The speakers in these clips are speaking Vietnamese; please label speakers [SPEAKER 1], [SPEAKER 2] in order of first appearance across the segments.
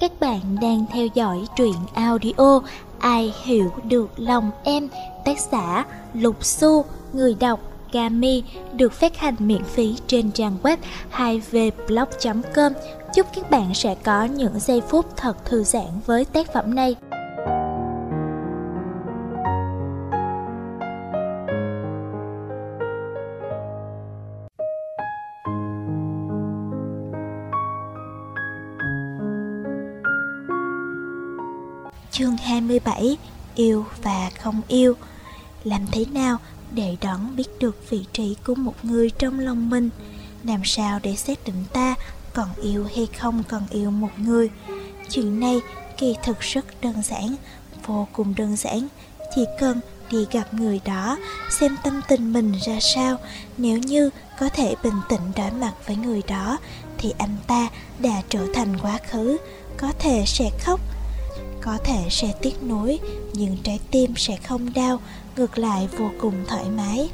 [SPEAKER 1] Các bạn đang theo dõi truyện audio Ai hiểu được lòng em, Tác giả Lục Su Người đọc Kami, Được phát hành miễn phí trên trang web 2vblog.com Chúc các bạn sẽ có những giây phút thật thư giãn với tác phẩm này. 27 Yêu và không yêu. Làm thế nào để đón biết được vị trí của một người trong lòng mình? Làm sao để xác định ta còn yêu hay không còn yêu một người? Chuyện này kỳ thực rất đơn giản, Vô cùng đơn giản. Chỉ cần đi gặp người đó, Xem tâm tình mình ra sao. Nếu như có thể bình tĩnh đối mặt với người đó, Thì anh ta đã trở thành quá khứ. Có thể sẽ khóc có thể sẽ tiếc nuối, nhưng trái tim sẽ không đau, ngược lại vô cùng thoải mái.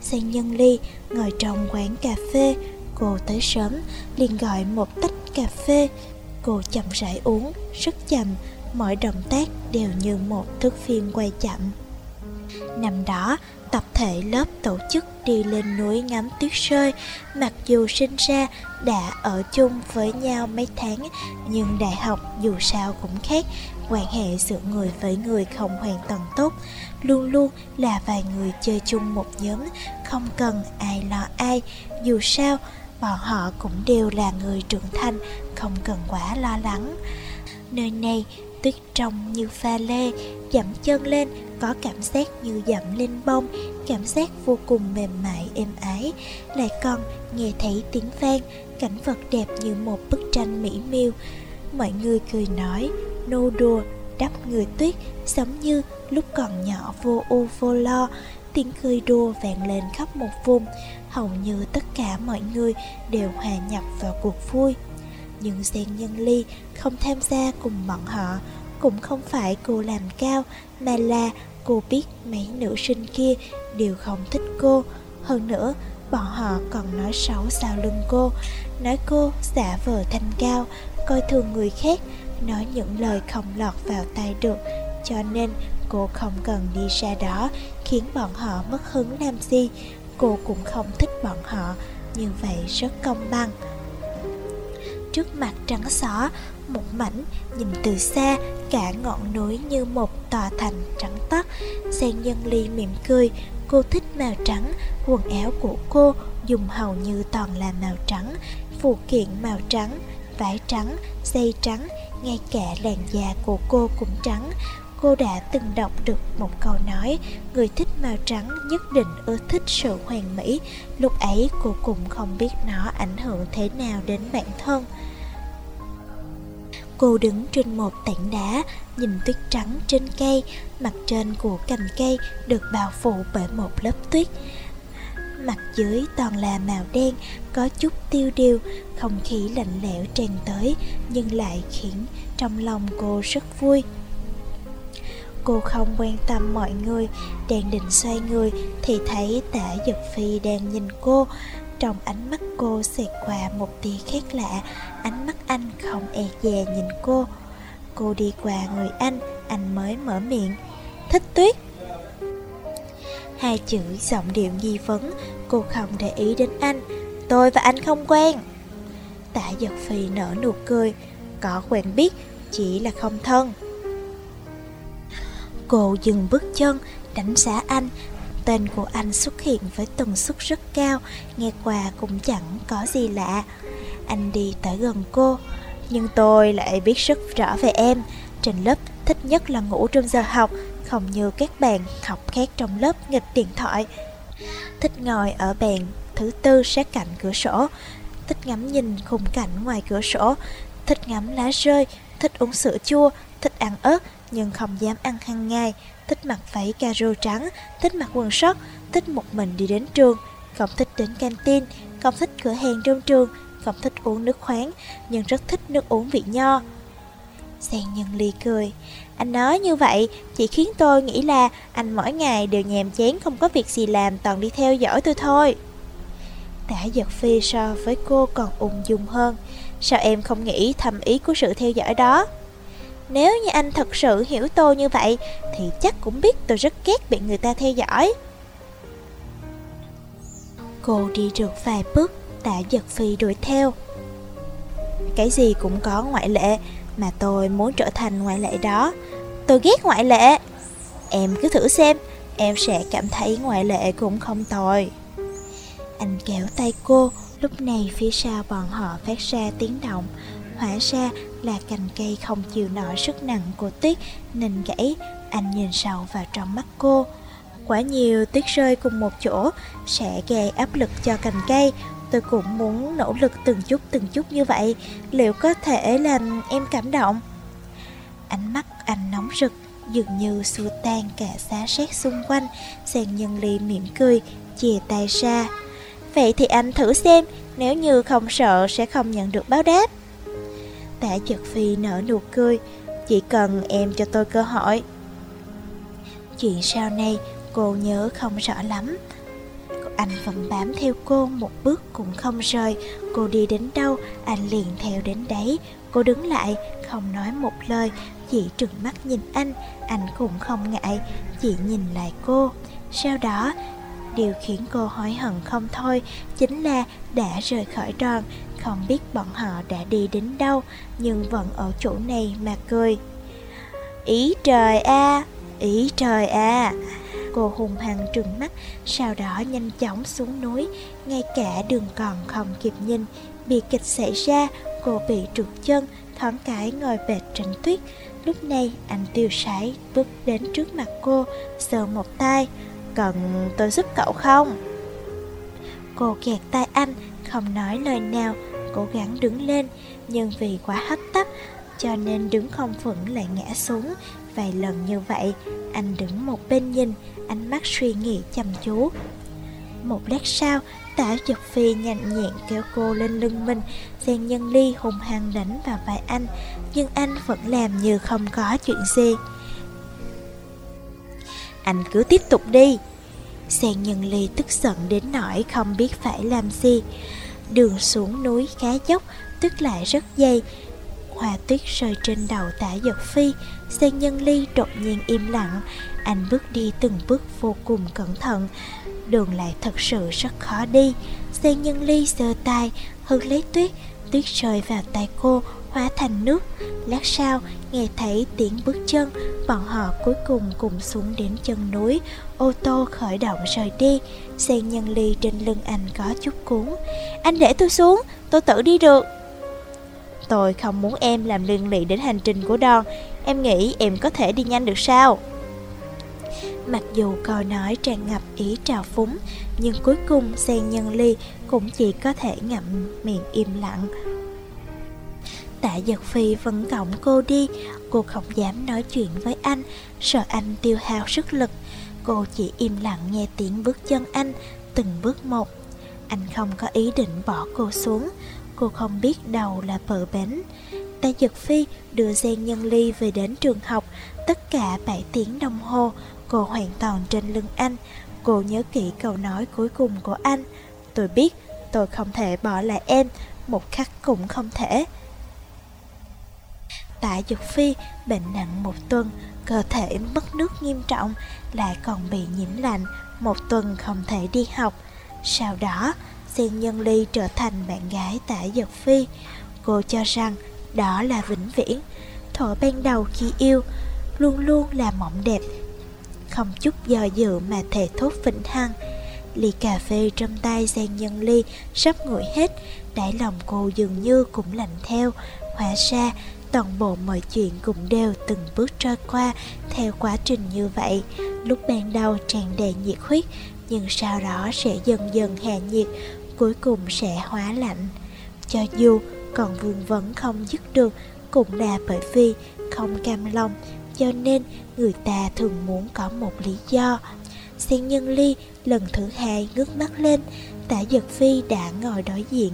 [SPEAKER 1] Sang nhân ly ngồi trong quán cà phê, cô tới sớm, liền gọi một tách cà phê. Cô chậm rãi uống, rất chậm, mọi động tác đều như một thước phim quay chậm. Năm đó tập thể lớp tổ chức đi lên núi ngắm tuyết rơi. Mặc dù sinh ra đã ở chung với nhau mấy tháng, nhưng đại học dù sao cũng khác. Quan hệ giữa người với người không hoàn toàn tốt. Luôn luôn là vài người chơi chung một nhóm, không cần ai lo ai. Dù sao, bọn họ cũng đều là người trưởng thành, không cần quá lo lắng. Nơi này tuyết trong như pha lê dẫm chân lên, có cảm giác như dẫm lên bông, cảm giác vô cùng mềm mại, êm ái. Lại còn nghe thấy tiếng vang, cảnh vật đẹp như một bức tranh mỹ miêu. Mọi người cười nói, nô đùa, đắp người tuyết, giống như lúc còn nhỏ vô ưu vô lo. Tiếng cười đùa vang lên khắp một vùng. Hầu như tất cả mọi người đều hòa nhập vào cuộc vui nhưng Giang Nhân Ly không tham gia cùng bọn họ, Cũng không phải cô làm cao, Mà là cô biết mấy nữ sinh kia đều không thích cô. Hơn nữa, bọn họ còn nói xấu sau lưng cô, Nói cô giả vờ thanh cao, Coi thường người khác, Nói những lời không lọt vào tai được. Cho nên cô không cần đi ra đó, Khiến bọn họ mất hứng làm gì. Cô cũng không thích bọn họ, Như vậy rất công bằng trước mặt trắng xóa, một mảnh nhìn từ xa, cả ngọn núi như một tòa thành trắng toát sen Nhân Ly mỉm cười, cô thích màu trắng, quần áo của cô dùng hầu như toàn là màu trắng, phụ kiện màu trắng vải trắng, dây trắng, ngay cả làn da của cô cũng trắng cô đã từng đọc được một câu nói người thích màu trắng nhất định ưa thích sự hoàn mỹ lúc ấy cô cũng không biết nó ảnh hưởng thế nào đến bản thân Cô đứng trên một tảng đá, nhìn tuyết trắng trên cây, mặt trên của cành cây được bao phủ bởi một lớp tuyết. Mặt dưới toàn là màu đen, có chút tiêu điều, không khí lạnh lẽo tràn tới, nhưng lại khiến trong lòng cô rất vui. Cô không quan tâm mọi người, đang định xoay người thì thấy tả giật Phi đang nhìn cô, trong ánh mắt cô xẹt qua một tia khác lạ Ánh mắt anh không e dè nhìn cô. Cô đi qua người anh Anh mới mở miệng. Thích tuyết. Hai chữ giọng điệu nghi vấn Cô không để ý đến anh. Tôi và anh không quen. Tạ giật phi nở nụ cười. Có quen biết Chỉ là không thân. Cô dừng bước chân Đánh giá anh Tên của anh xuất hiện với tần suất rất cao, nghe qua cũng chẳng có gì lạ. Anh đi tới gần cô, nhưng tôi lại biết rất rõ về em. Trên lớp thích nhất là ngủ trong giờ học, không như các bạn học khác trong lớp nghịch điện thoại. Thích ngồi ở bàn thứ tư sát cạnh cửa sổ, thích ngắm nhìn khung cảnh ngoài cửa sổ, thích ngắm lá rơi, thích uống sữa chua, thích ăn ớt nhưng không dám ăn hàng ngày, thích mặc váy caro trắng, thích mặc quần sót, thích một mình đi đến trường, không thích đến canteen, không thích cửa hàng trong trường, không thích uống nước khoáng, nhưng rất thích nước uống vị nho. Giang Nhân Ly cười, anh nói như vậy chỉ khiến tôi nghĩ là anh mỗi ngày đều nhàm chán không có việc gì làm toàn đi theo dõi tôi thôi. Tả giật phi so với cô còn ung dung hơn. Sao em không nghĩ thầm ý của sự theo dõi đó? Nếu như anh thật sự hiểu tôi như vậy, Thì chắc cũng biết tôi rất ghét bị người ta theo dõi. Cô đi được vài bước, Tạ giật phi đuổi theo. Cái gì cũng có ngoại lệ Mà tôi muốn trở thành ngoại lệ đó. Tôi ghét ngoại lệ. Em cứ thử xem, Em sẽ cảm thấy ngoại lệ cũng không tồi. Anh kéo tay cô, Lúc này phía sau bọn họ phát ra tiếng động. Hóa ra là cành cây không chịu nổi sức nặng của tuyết, Nên gãy. Anh nhìn sâu vào trong mắt cô. Quá nhiều tuyết rơi cùng một chỗ Sẽ gây áp lực cho cành cây. Tôi cũng muốn nỗ lực từng chút từng chút như vậy. Liệu có thể làm em cảm động? Ánh mắt anh nóng rực, Dường như xua tan cả xá xét xung quanh. Sàn nhân ly mỉm cười, Chìa tay ra. Vậy thì anh thử xem, Nếu như không sợ sẽ không nhận được báo đáp. Tả giật phi nở nụ cười, Chỉ cần em cho tôi cơ hội. Chuyện sau này cô nhớ không rõ lắm. Anh vẫn bám theo cô một bước cũng không rời. Cô đi đến đâu, anh liền theo đến đấy. Cô đứng lại, không nói một lời. Chỉ trừng mắt nhìn anh Anh cũng không ngại. Chỉ nhìn lại cô. Sau đó Điều khiến cô hối hận không thôi Chính là đã rời khỏi đoàn, Không biết bọn họ đã đi đến đâu, Nhưng vẫn ở chỗ này mà cười. Ý trời a, Ý trời a. Cô hùng hằng trừng mắt, Sau đó nhanh chóng xuống núi, Ngay cả đường còn không kịp nhìn. Bị kịch xảy ra, Cô bị trượt chân, Thoáng cái ngồi bệt trên tuyết. Lúc này, anh tiêu sái bước đến trước mặt cô Sờ một tay Cần tôi giúp cậu không? Cô kẹt tay anh, Không nói lời nào, Cố gắng đứng lên, Nhưng vì quá hấp tấp, Cho nên đứng không vững lại ngã xuống. Vài lần như vậy, Anh đứng một bên nhìn, Ánh mắt suy nghĩ chăm chú. Một lát sau, Tả giật phi nhanh nhẹn kéo cô lên lưng mình Giang nhân ly hùng hăng đánh vào vai anh, Nhưng anh vẫn làm như không có chuyện gì. Anh cứ tiếp tục đi. Sen nhân ly tức giận đến nỗi không biết phải làm gì. Đường xuống núi khá dốc, Tức lại rất dày Hoa tuyết rơi trên đầu tả giật phi. Sen nhân ly đột nhiên im lặng. Anh bước đi từng bước vô cùng cẩn thận. Đường lại thật sự rất khó đi. Sen nhân ly giơ tay Hưng lấy tuyết. Tuyết rơi vào tay cô Hóa thành nước. Lát sau, nghe thấy tiếng bước chân, Bọn họ cuối cùng cùng xuống đến chân núi. Ô tô khởi động rời đi, xe nhân ly trên lưng anh có chút cuốn. Anh để tôi xuống, Tôi tự đi được. Tôi không muốn em làm liên lụy đến hành trình của Đòn. Em nghĩ em có thể đi nhanh được sao? Mặc dù câu nói tràn ngập ý trào phúng, Nhưng cuối cùng sen Nhân Ly cũng chỉ có thể ngậm miệng im lặng. Tạ Giật Phi vẫn cõng cô đi. Cô không dám nói chuyện với anh, Sợ anh tiêu hao sức lực. Cô chỉ im lặng nghe tiếng bước chân anh, Từng bước một. Anh không có ý định bỏ cô xuống. Cô không biết đầu là bờ bến. Tạ Giật Phi đưa Giang Nhân Ly về đến trường học. Tất cả 7 tiếng đồng hồ, Cô hoàn toàn trên lưng anh. Cô nhớ kỹ câu nói cuối cùng của anh. Tôi biết, tôi không thể bỏ lại em. Một khắc cũng không thể. Tạ Dược Phi, bệnh nặng một tuần, Cơ thể mất nước nghiêm trọng, Lại còn bị nhiễm lạnh, Một tuần không thể đi học. Sau đó Sen Nhân Ly trở thành bạn gái Tạ Dược Phi. Cô cho rằng đó là vĩnh viễn. Thuở ban đầu khi yêu, Luôn luôn là mộng đẹp, không chút do dự mà thề thốt vĩnh hằng. Ly cà phê trong tay Giang Nhân Ly sắp nguội hết, Đáy lòng cô dường như cũng lạnh theo, Hóa ra toàn bộ mọi chuyện cũng đều từng bước trôi qua Theo quá trình như vậy Lúc ban đầu tràn đầy nhiệt huyết Nhưng sau đó sẽ dần dần hạ nhiệt Cuối cùng sẽ hóa lạnh Cho dù còn vương vấn không dứt được Cũng là bởi vì không cam lòng cho nên người ta thường muốn có một lý do. Sen nhân ly lần thứ hai ngước mắt lên, tả giật phi đã ngồi đối diện.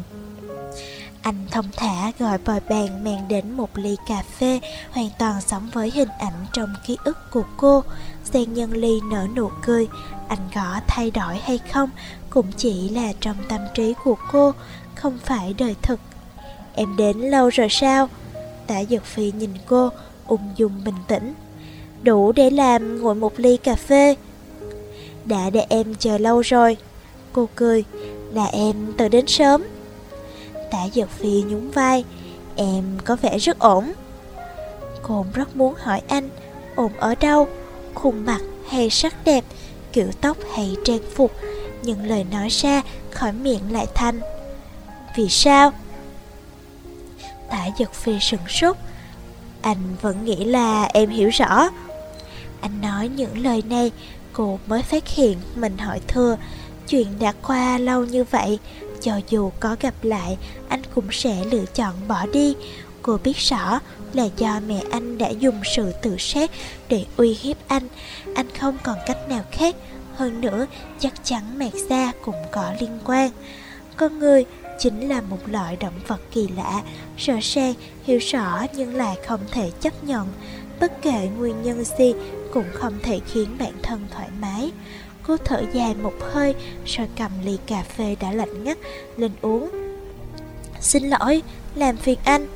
[SPEAKER 1] Anh thông thả gọi bồi bàn mang đến một ly cà phê hoàn toàn sống với hình ảnh trong ký ức của cô. Sen nhân ly nở nụ cười, anh có thay đổi hay không, cũng chỉ là trong tâm trí của cô, không phải đời thực. Em đến lâu rồi sao? Tả giật Phi nhìn cô, ung dung bình tĩnh. Đủ để làm ngồi một ly cà phê. Đã để em chờ lâu rồi. Cô cười, là em từ đến sớm. Tả giật Phi nhún vai, em có vẻ rất ổn. Cô rất muốn hỏi anh, ổn ở đâu? Khuôn mặt hay sắc đẹp, kiểu tóc hay trang phục, nhưng lời nói ra khỏi miệng lại thanh. Vì sao? Tả giật phi sừng sốt Anh vẫn nghĩ là em hiểu rõ Anh nói những lời này Cô mới phát hiện mình hỏi thưa Chuyện đã qua lâu như vậy cho dù có gặp lại Anh cũng sẽ lựa chọn bỏ đi. Cô biết rõ là do mẹ anh đã dùng sự tự sát để uy hiếp anh. Anh không còn cách nào khác. Hơn nữa chắc chắn mẹ da cũng có liên quan. Con người chính là một loại động vật kỳ lạ, rõ ràng, hiểu rõ nhưng lại không thể chấp nhận. Bất kể nguyên nhân gì cũng không thể khiến bản thân thoải mái. Cô thở dài một hơi rồi cầm ly cà phê đã lạnh ngắt lên uống. Xin lỗi, làm phiền anh.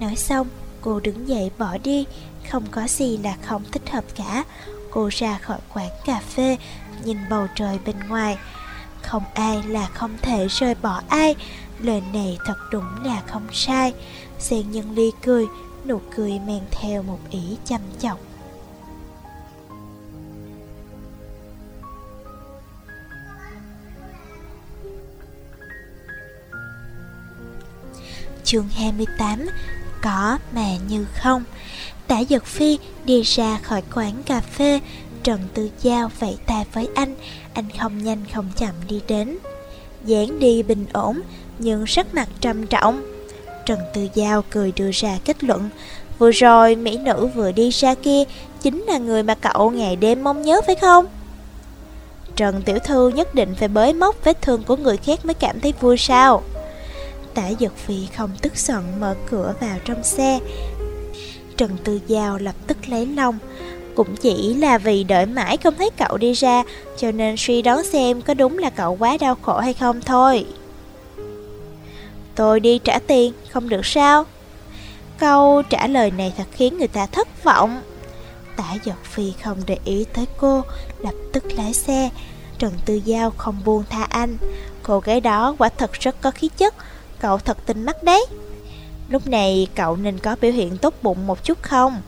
[SPEAKER 1] Nói xong, cô đứng dậy bỏ đi, không có gì là không thích hợp cả. Cô ra khỏi quán cà phê, nhìn bầu trời bên ngoài. Không ai là không thể rời bỏ ai Lời này thật đúng là không sai Xe nhân ly cười Nụ cười mang theo một ý chăm chọc Chương 28 Có mà như không. Tả Giật Phi đi ra khỏi quán cà phê, Trần Tư Giao vẫy tay với anh Anh không nhanh không chậm đi đến. Dáng đi bình ổn, Nhưng sắc mặt trầm trọng. Trần Tư Giao cười đưa ra kết luận, Vừa rồi mỹ nữ vừa đi ra kia Chính là người mà cậu ngày đêm mong nhớ phải không? Trần Tiểu Thư nhất định phải bới móc vết thương của người khác mới cảm thấy vui sao? Tả Dật Phi không tức giận mở cửa vào trong xe. Trần Tư Giao lập tức lấy lòng cũng chỉ là vì đợi mãi không thấy cậu đi ra Cho nên suy đoán xem có đúng là cậu quá đau khổ hay không thôi. Tôi đi trả tiền, không được sao? Câu trả lời này thật khiến người ta thất vọng. Tả giật phi không để ý tới cô Lập tức lái xe. Trần Tư Giao không buông tha anh. Cô gái đó quả thật rất có khí chất Cậu thật tinh mắt đấy. Lúc này cậu nên có biểu hiện tốt bụng một chút không?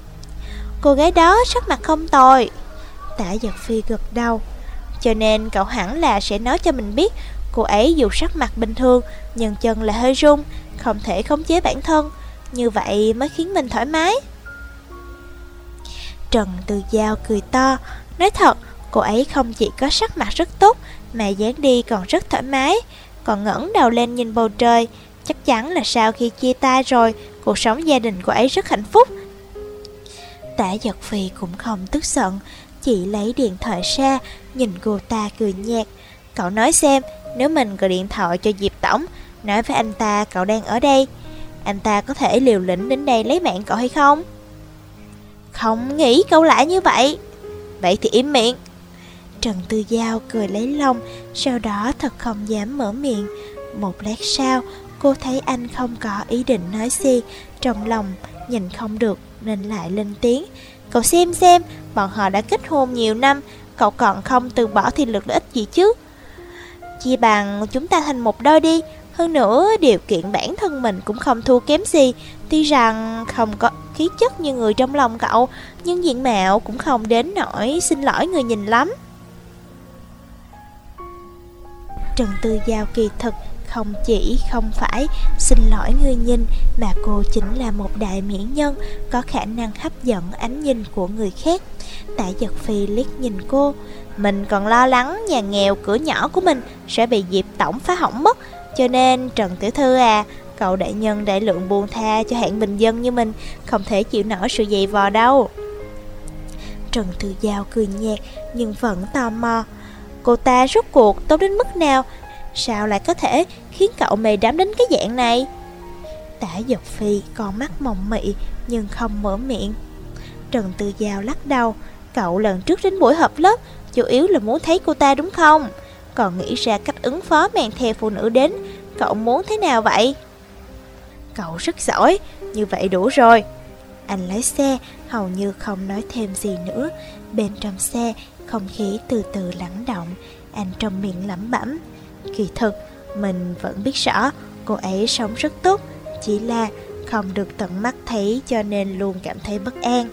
[SPEAKER 1] Cô gái đó sắc mặt không tồi. Tả giật phi gật đầu. Cho nên cậu hẳn là sẽ nói cho mình biết, Cô ấy dù sắc mặt bình thường, Nhưng chân là hơi rung Không thể khống chế bản thân. Như vậy mới khiến mình thoải mái. Trần Từ Giao cười to, Nói thật, Cô ấy không chỉ có sắc mặt rất tốt, Mà dáng đi còn rất thoải mái. Còn ngẩng đầu lên nhìn bầu trời. Chắc chắn là sau khi chia tay rồi, Cuộc sống gia đình của ấy rất hạnh phúc. Tả giật phi cũng không tức giận, Chỉ lấy điện thoại ra, Nhìn cô ta cười nhạt. Cậu nói xem, Nếu mình gọi điện thoại cho Diệp Tổng, Nói với anh ta cậu đang ở đây, Anh ta có thể liều lĩnh đến đây lấy mạng cậu hay không? Không nghĩ cậu lại như vậy. Vậy thì im miệng. Trần Tư Giao cười lấy lòng Sau đó thật không dám mở miệng. Một lát sau Cô thấy anh không có ý định nói gì Trong lòng nhìn không được nên lại lên tiếng. Cậu xem xem, bọn họ đã kết hôn nhiều năm Cậu còn không từ bỏ thì lực lợi ích gì chứ? Chia bằng chúng ta thành một đôi đi Hơn nữa điều kiện bản thân mình cũng không thua kém gì. Tuy rằng không có khí chất như người trong lòng cậu Nhưng diện mạo cũng không đến nỗi xin lỗi người nhìn lắm. Trần Tư Giao kỳ thực không chỉ không phải xin lỗi người nhìn mà cô chính là một đại mỹ nhân có khả năng hấp dẫn ánh nhìn của người khác. Tạ Giật Phi liếc nhìn cô, mình còn lo lắng nhà nghèo cửa nhỏ của mình sẽ bị Diệp Tổng phá hỏng mất, cho nên Trần Tiểu Thư à, cậu đại nhân đại lượng buông tha cho hạng bình dân như mình không thể chịu nổi sự dày vò đâu. Trần Thư Giao cười nhạt nhưng vẫn tò mò. Cô ta rốt cuộc tốt đến mức nào Sao lại có thể khiến cậu mê đám đến cái dạng này Tả Dọc Phi còn mắt mộng mị nhưng không mở miệng Trần Tư Giao lắc đầu Cậu lần trước đến buổi họp lớp Chủ yếu là muốn thấy cô ta đúng không còn nghĩ ra cách ứng phó mang theo phụ nữ đến. Cậu muốn thế nào vậy? Cậu rất giỏi, như vậy đủ rồi. Anh lái xe, hầu như không nói thêm gì nữa. Bên trong xe, không khí từ từ lắng động. Anh trong miệng lẩm bẩm. Kỳ thực, mình vẫn biết rõ cô ấy sống rất tốt, chỉ là không được tận mắt thấy cho nên luôn cảm thấy bất an.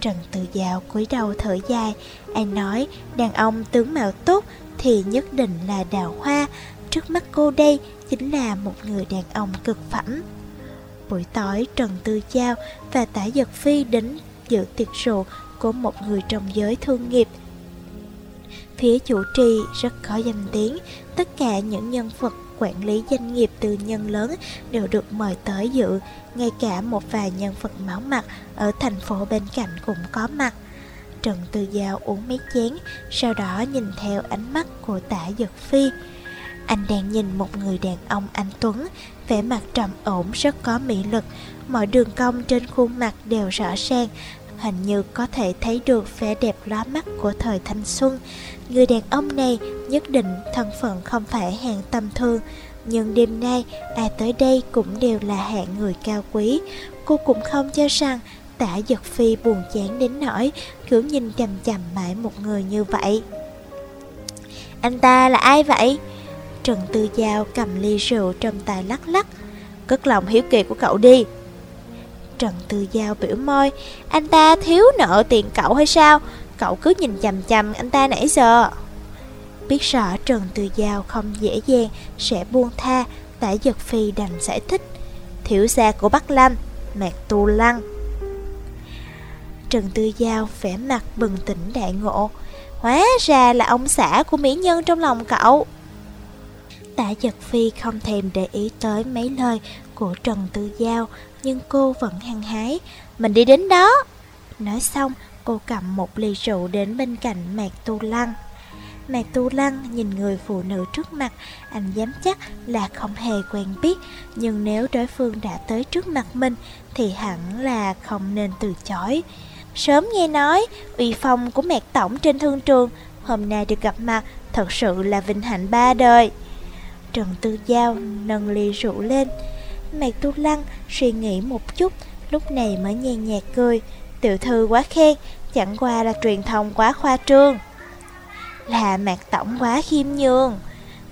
[SPEAKER 1] Trần Tự Giao cúi đầu thở dài, anh nói đàn ông tướng mạo tốt thì nhất định là đào hoa, trước mắt cô đây chính là một người đàn ông cực phẩm. Buổi tối Trần Tư Giao và Tả Giật Phi đến dự tiệc rượu của một người trong giới thương nghiệp. Phía chủ trì rất có danh tiếng, tất cả những nhân vật quản lý doanh nghiệp tư nhân lớn đều được mời tới dự, ngay cả một vài nhân vật máu mặt ở thành phố bên cạnh cũng có mặt. Trần Tư Giao uống mấy chén, sau đó nhìn theo ánh mắt của tả giật Phi. Anh đang nhìn một người đàn ông anh Tuấn, vẻ mặt trầm ổn rất có mỹ lực, mọi đường cong trên khuôn mặt đều rõ ràng, hình như có thể thấy được vẻ đẹp lóa mắt của thời thanh xuân. Người đàn ông này nhất định thân phận không phải hạng tầm thường, nhưng đêm nay ai tới đây cũng đều là hạng người cao quý. Cô cũng không cho rằng tả giật phi buồn chán đến nỗi cứ nhìn chằm chằm mãi một người như vậy. Anh ta là ai vậy? Trần Tư Giao cầm ly rượu trong tay lắc lắc. Cất lòng hiếu kỳ của cậu đi. Trần Tư Giao biểu môi, anh ta thiếu nợ tiền cậu hay sao? Cậu cứ nhìn chằm chằm anh ta nãy giờ. Biết rõ Trần Tư Giao không dễ dàng sẽ buông tha, tả giật phi đành giải thích. Thiếu gia của Bắc Lâm, Mạc Tu Lăng. Trần Tư Giao vẻ mặt bừng tỉnh đại ngộ. Hóa ra là ông xã của mỹ nhân trong lòng cậu. Tả giật phi không thèm để ý tới mấy lời của Trần Tư Giao, nhưng cô vẫn hăng hái. Mình đi đến đó. Nói xong, cô cầm một ly rượu đến bên cạnh Mạc Tu Lăng. Mạc Tu Lăng nhìn người phụ nữ trước mặt, anh dám chắc là không hề quen biết, nhưng nếu đối phương đã tới trước mặt mình thì hẳn là không nên từ chối. Sớm nghe nói, uy phong của Mạc Tổng trên thương trường, hôm nay được gặp mặt thật sự là vinh hạnh ba đời. Trần Tư Giao nâng ly rượu lên, Mạc Tu Lăng suy nghĩ một chút, lúc này mới nhàn nhạt cười. Tiểu thư quá khen, chẳng qua là truyền thông quá khoa trương. Là Mạc Tổng quá khiêm nhường.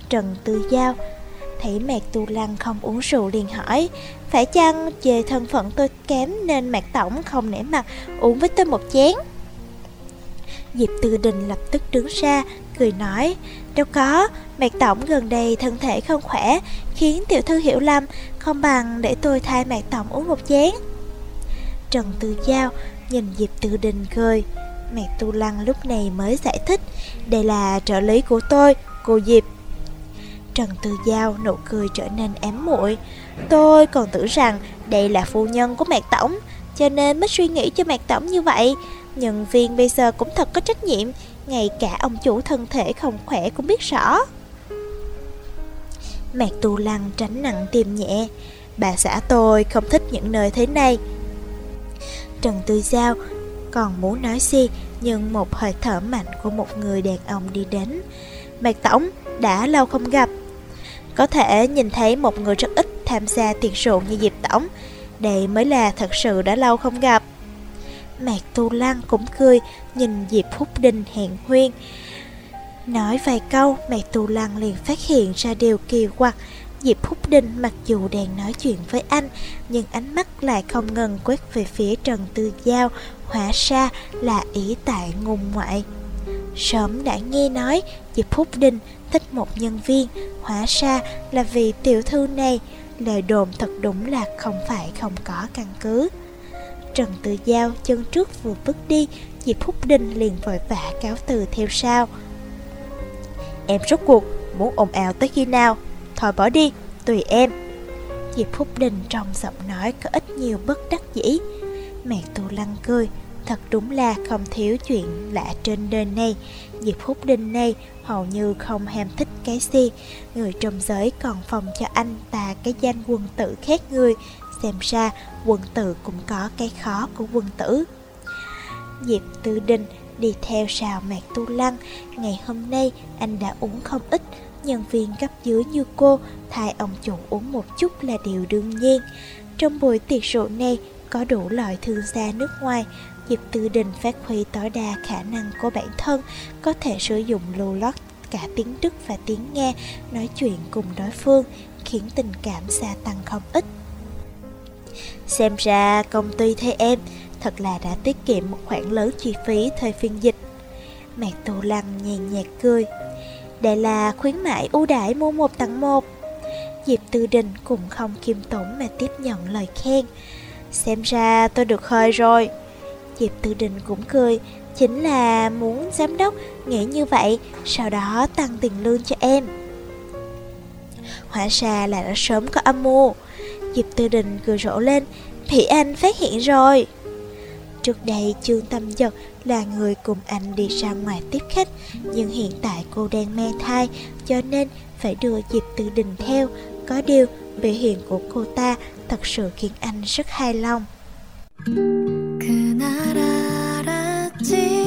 [SPEAKER 1] Trần Tư Giao thấy Mạc Tu Lăng không uống rượu liền hỏi Phải chăng về thân phận tôi kém nên Mạc Tổng không nể mặt uống với tôi một chén Diệp Tư Đình lập tức đứng ra cười nói Đâu có, Mạc Tổng gần đây thân thể không khỏe Khiến tiểu thư hiểu lầm Không bằng để tôi thay Mạc Tổng uống một chén. Trần Tư Giao nhìn Diệp Tư Đình cười. Mạc Tu Lăng lúc này mới giải thích Đây là trợ lý của tôi, cô Diệp. Trần Tư Giao nụ cười trở nên ém muội. Tôi còn tưởng rằng đây là phu nhân của Mạc Tổng Cho nên mới suy nghĩ cho Mạc Tổng như vậy. Nhân viên bây giờ cũng thật có trách nhiệm ngay cả ông chủ thân thể không khỏe cũng biết rõ. Mạc Tu Lăng tránh nặng tìm nhẹ. Bà xã tôi không thích những nơi thế này. Trần Tư Giao còn muốn nói gì Nhưng một hơi thở mạnh của một người đàn ông đi đến. Mạc Tổng, đã lâu không gặp. Có thể nhìn thấy một người rất ít tham gia tiệc rượu như Diệp Tổng. Đây mới là thật sự đã lâu không gặp. Mạc Tu Lăng cũng cười, Nhìn Diệp Phúc Đình hẹn huyên. Nói vài câu, Mạc Tu Lăng liền phát hiện ra điều kỳ quặc. Diệp Phúc Đình mặc dù đang nói chuyện với anh, Nhưng ánh mắt lại không ngừng quét về phía Trần Tư Giao, Hóa ra là ý tại ngùng ngoại. Sớm đã nghe nói, Diệp Phúc Đình thích một nhân viên, Hóa ra là vì tiểu thư này. Lời đồn thật đúng là không phải không có căn cứ. Trần Tự Giao chân trước vừa bước đi Diệp Húc Đinh liền vội vã cáo từ theo sau. Em rốt cuộc muốn ồn ào tới khi nào? Thôi bỏ đi, tùy em. Diệp Húc Đình trong giọng nói có ít nhiều bất đắc dĩ. Mẹ tu lăng cười Thật đúng là không thiếu chuyện lạ trên đời này. Diệp Húc Đinh này hầu như không ham thích cái gì. Người trong giới còn phòng cho anh ta cái danh quân tử khác người. Xem ra quân tử cũng có cái khó của quân tử. Diệp Tư Đinh đi theo sào mạc tu lăng. Ngày hôm nay anh đã uống không ít, nhân viên cấp dưới như cô, thay ông chủ uống một chút là điều đương nhiên. Trong buổi tiệc rượu này có đủ loại thương gia nước ngoài, Diệp Tư Đình phát huy tối đa khả năng của bản thân, có thể sử dụng lưu lót cả tiếng Đức và tiếng Nga nói chuyện cùng đối phương, khiến tình cảm gia tăng không ít. Xem ra công ty thuê em thật là đã tiết kiệm một khoản lớn chi phí thời phiên dịch. Mạc Tô Lăng nhàn nhạt cười. Đây là khuyến mại ưu đãi mua một tặng một. Diệp Tư Đình cũng không kiêm tốn mà tiếp nhận lời khen. Xem ra tôi được hơi rồi. Diệp Tư Đình cũng cười, chính là muốn giám đốc nghĩ như vậy, sau đó tăng tiền lương cho em. Hóa ra là đã sớm có âm mưu. Diệp Tư Đình cười rộ lên, Thị Anh phát hiện rồi. Trước đây Trương Tâm Giật là người cùng anh đi ra ngoài tiếp khách, nhưng hiện tại cô đang mang thai, cho nên phải đưa Diệp Tư Đình theo. Có điều, biểu hiện của cô ta thật sự khiến anh rất hài lòng. deep.